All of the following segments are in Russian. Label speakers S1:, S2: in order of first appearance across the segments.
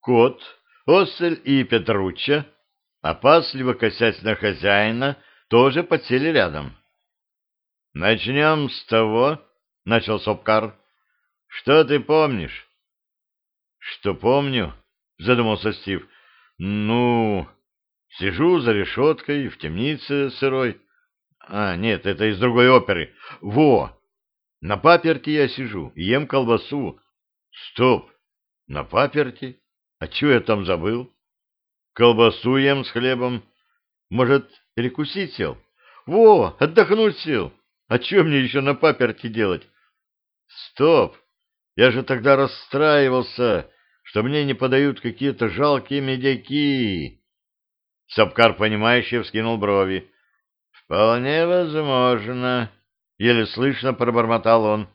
S1: Кот, Осель и Петручча, опасливо косясь на хозяина, тоже подсели рядом. — Начнем с того, — начал Сопкар. — Что ты помнишь? — Что помню? — задумался Стив. — Ну, сижу за решеткой в темнице сырой. А, нет, это из другой оперы. Во! На паперти я сижу, ем колбасу. Стоп! На паперти? А чего я там забыл? Колбасу ем с хлебом. Может, перекусить сел? Во, отдохнуть сел. А что мне еще на паперти делать? Стоп! Я же тогда расстраивался, что мне не подают какие-то жалкие медяки. Сапкар, понимающе вскинул брови. Вполне возможно, еле слышно пробормотал он.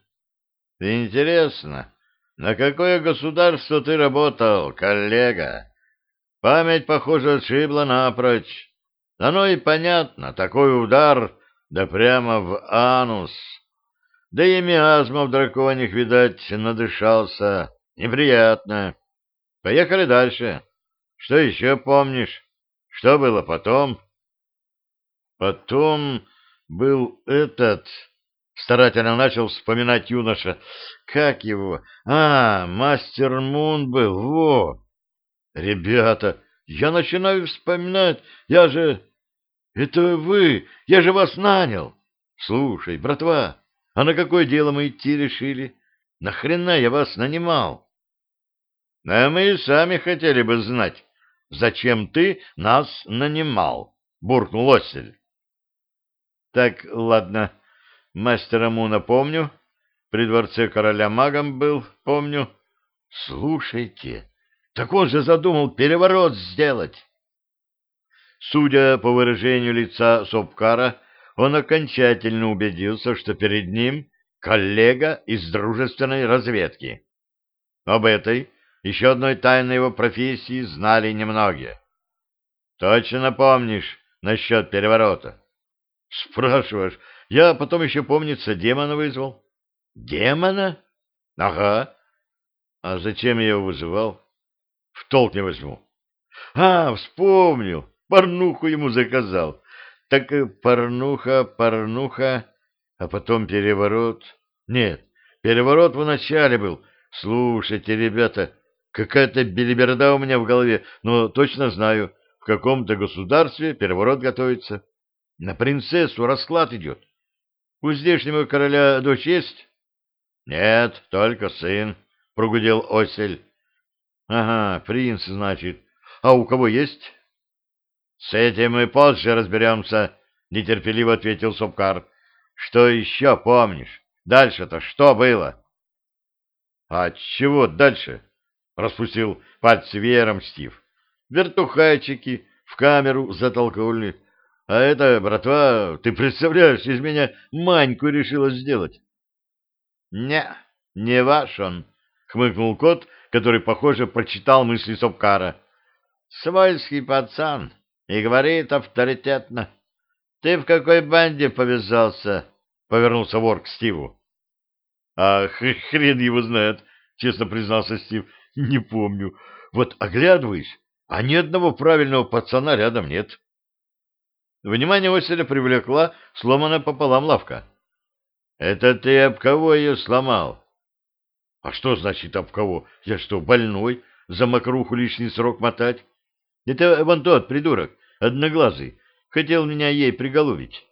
S1: Интересно, на какое государство ты работал, коллега? Память, похоже, отшибла напрочь. Оно и понятно, такой удар да прямо в анус. Да и миазма в драконих, видать, надышался. Неприятно. Поехали дальше. Что еще помнишь? Что было потом? Потом был этот... Старательно начал вспоминать юноша. Как его? А, мастер Мун был. Во! Ребята, я начинаю вспоминать. Я же... Это вы! Я же вас нанял! Слушай, братва, а на какое дело мы идти решили? Нахрена я вас нанимал? А мы сами хотели бы знать, зачем ты нас нанимал, буркнул Осель. Так, ладно, мастера Муна помню, при дворце короля магом был, помню. Слушайте, так он же задумал переворот сделать. Судя по выражению лица Сопкара, он окончательно убедился, что перед ним коллега из дружественной разведки. Об этой, еще одной тайной его профессии, знали немногие. Точно помнишь насчет переворота? Спрашиваешь, я потом еще, помнится, демона вызвал. Демона? Ага. А зачем я его вызывал? В толк не возьму. А, вспомнил. Порнуху ему заказал. Так порнуха, порнуха, а потом переворот. Нет, переворот в начале был. Слушайте, ребята, какая-то белиберда у меня в голове, но точно знаю, в каком-то государстве переворот готовится. На принцессу расклад идет. У здешнего короля дочь есть? Нет, только сын, прогудел Осель. Ага, принц, значит. А у кого есть? С этим мы позже разберемся, нетерпеливо ответил Субкар. Что еще помнишь? Дальше-то что было? А чего дальше? Распустил пальцы веером Стив. Вертухайчики в камеру затолкнули. А это, братва, ты представляешь, из меня Маньку решила сделать. Не, не ваш он, хмыкнул кот, который, похоже, прочитал мысли Сопкара. Свойский пацан, и говорит авторитетно. Ты в какой банде повязался? Повернулся вор к Стиву. А хрен его знает, честно признался Стив. Не помню. Вот оглядываюсь, а ни одного правильного пацана рядом нет. Внимание Оселя привлекла сломанная пополам лавка. — Это ты об кого ее сломал? — А что значит об кого? Я что, больной? За мокруху лишний срок мотать? Это вон тот придурок, одноглазый, хотел меня ей приголубить.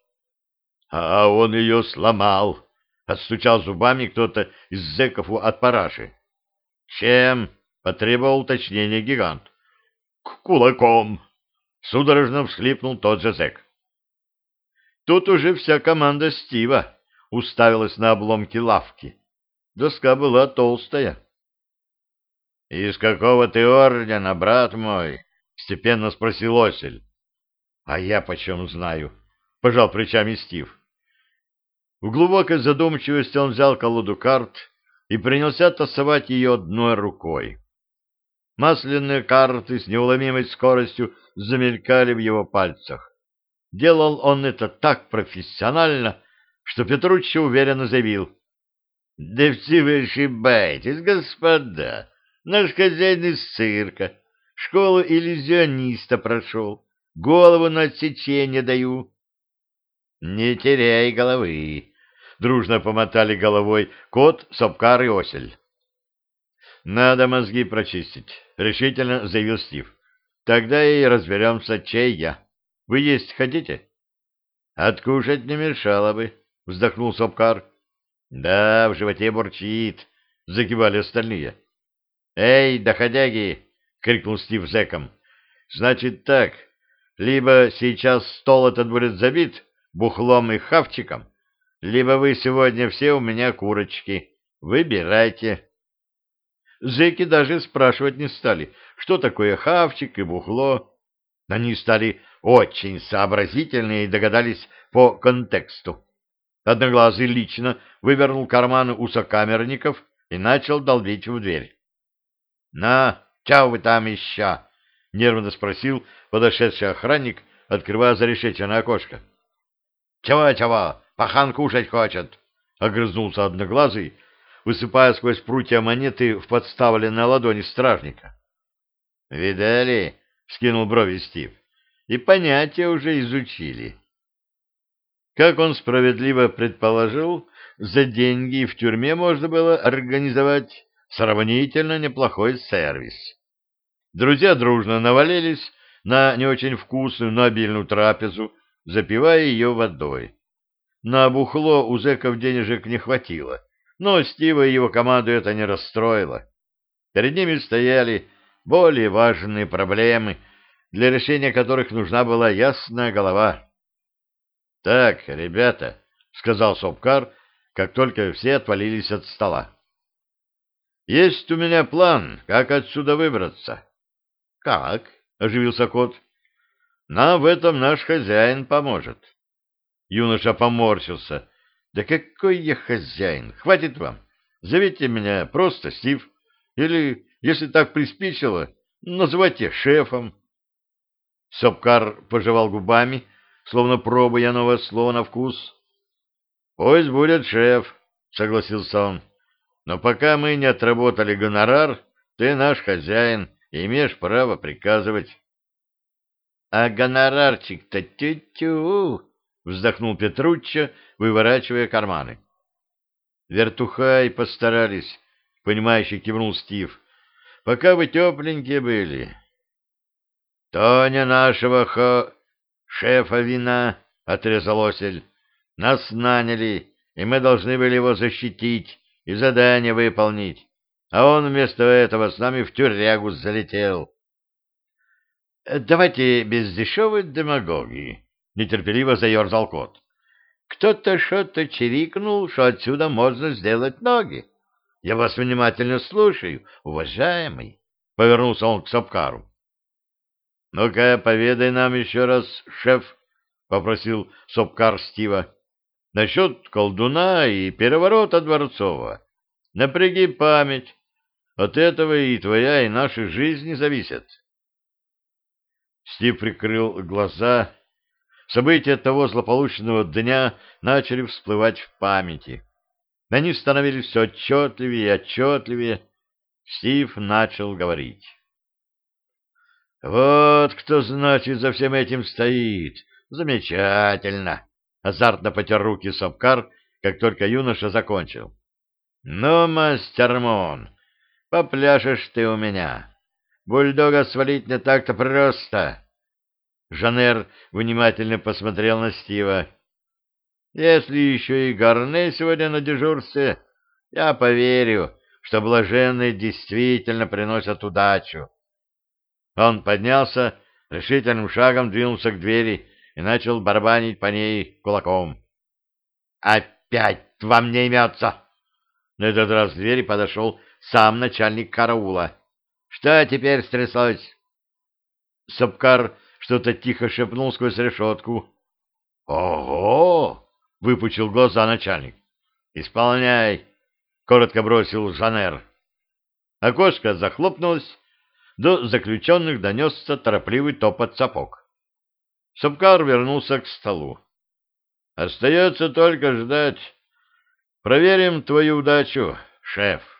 S1: А он ее сломал, отстучал зубами кто-то из зэков от параши. Чем? Потребовал уточнения гигант. Кулаком. Судорожно всхлипнул тот же зэк. Тут уже вся команда Стива уставилась на обломки лавки. Доска была толстая. — Из какого ты ордена, брат мой? — степенно спросил Осель. — А я почем знаю? — пожал плечами Стив. В глубокой задумчивости он взял колоду карт и принялся тасовать ее одной рукой. Масляные карты с неуломимой скоростью замелькали в его пальцах. Делал он это так профессионально, что Петруччи уверенно заявил. — Да все вы ошибаетесь, господа. Наш хозяин из цирка. Школу иллюзиониста прошел. Голову на отсечение даю. Не теряй головы. Дружно помотали головой кот, сопкар и осель. Надо мозги прочистить, решительно заявил Стив. Тогда и разберемся, чей я. Вы есть хотите? Откушать не мешало бы, вздохнул Сопкар. Да, в животе бурчит, закивали остальные. Эй, доходяги! крикнул Стив зэком. Значит так, либо сейчас стол этот будет забит бухлом и хавчиком, либо вы сегодня все у меня курочки. Выбирайте. Зэки даже спрашивать не стали, что такое хавчик и бухло. Они стали очень сообразительны и догадались по контексту. Одноглазый лично вывернул карманы у сокамерников и начал долбить в дверь. — На, чего вы там еще? — нервно спросил подошедший охранник, открывая зарешеченное окошко. «Чего, — пахан кушать хочет! — огрызнулся одноглазый, высыпая сквозь прутья монеты в подставленной ладони стражника. — Видали? — скинул брови Стив. — И понятия уже изучили. Как он справедливо предположил, за деньги в тюрьме можно было организовать сравнительно неплохой сервис. Друзья дружно навалились на не очень вкусную, но обильную трапезу, запивая ее водой. На бухло у зэков денежек не хватило, но Стива и его команду это не расстроило. Перед ними стояли более важные проблемы, для решения которых нужна была ясная голова. — Так, ребята, — сказал Сопкар, как только все отвалились от стола. — Есть у меня план, как отсюда выбраться. — Как? — оживился кот. — Нам в этом наш хозяин поможет. Юноша поморщился. — Да какой я хозяин! Хватит вам! Зовите меня просто Стив. Или, если так приспичило, называйте шефом. Сопкар пожевал губами, словно пробуя новое слово на вкус. — Пусть будет шеф, — согласился он. — Но пока мы не отработали гонорар, ты наш хозяин и имеешь право приказывать. — А гонорарчик-то тю-тю! — вздохнул Петруччо, выворачивая карманы. — Вертухай постарались, — понимающе кивнул Стив. — Пока вы тепленькие были. — То не нашего хо... шефа вина, — отрезал Осель. — Нас наняли, и мы должны были его защитить и задание выполнить. А он вместо этого с нами в тюрягу залетел. — Давайте без дешевой демагогии, — нетерпеливо заерзал кот. — Кто-то что-то чирикнул, что отсюда можно сделать ноги. Я вас внимательно слушаю, уважаемый, — повернулся он к Сапкару. — Ну-ка, поведай нам еще раз, шеф, — попросил Сапкар Стива, — насчет колдуна и переворота Дворцова. Напряги память. От этого и твоя, и наши жизни зависят. Стив прикрыл глаза События того злополучного дня начали всплывать в памяти. Они становились все отчетливее и отчетливее. Стив начал говорить. «Вот кто, значит, за всем этим стоит. Замечательно!» Азартно потер руки Сапкар, как только юноша закончил. «Ну, мастер Мон, попляшешь ты у меня. Бульдога свалить не так-то просто. Жанер внимательно посмотрел на Стива. «Если еще и Гарне сегодня на дежурстве, я поверю, что блаженные действительно приносят удачу». Он поднялся, решительным шагом двинулся к двери и начал барабанить по ней кулаком. «Опять вам не имется!» На этот раз к двери подошел сам начальник караула. «Что теперь стряслось?» Сапкар что-то тихо шепнул сквозь решетку. «Ого!» — выпучил глаза начальник. «Исполняй!» — коротко бросил Жанер. Окошко захлопнулось, до заключенных донесся торопливый топот сапог. Сапкар вернулся к столу. «Остается только ждать. Проверим твою удачу, шеф».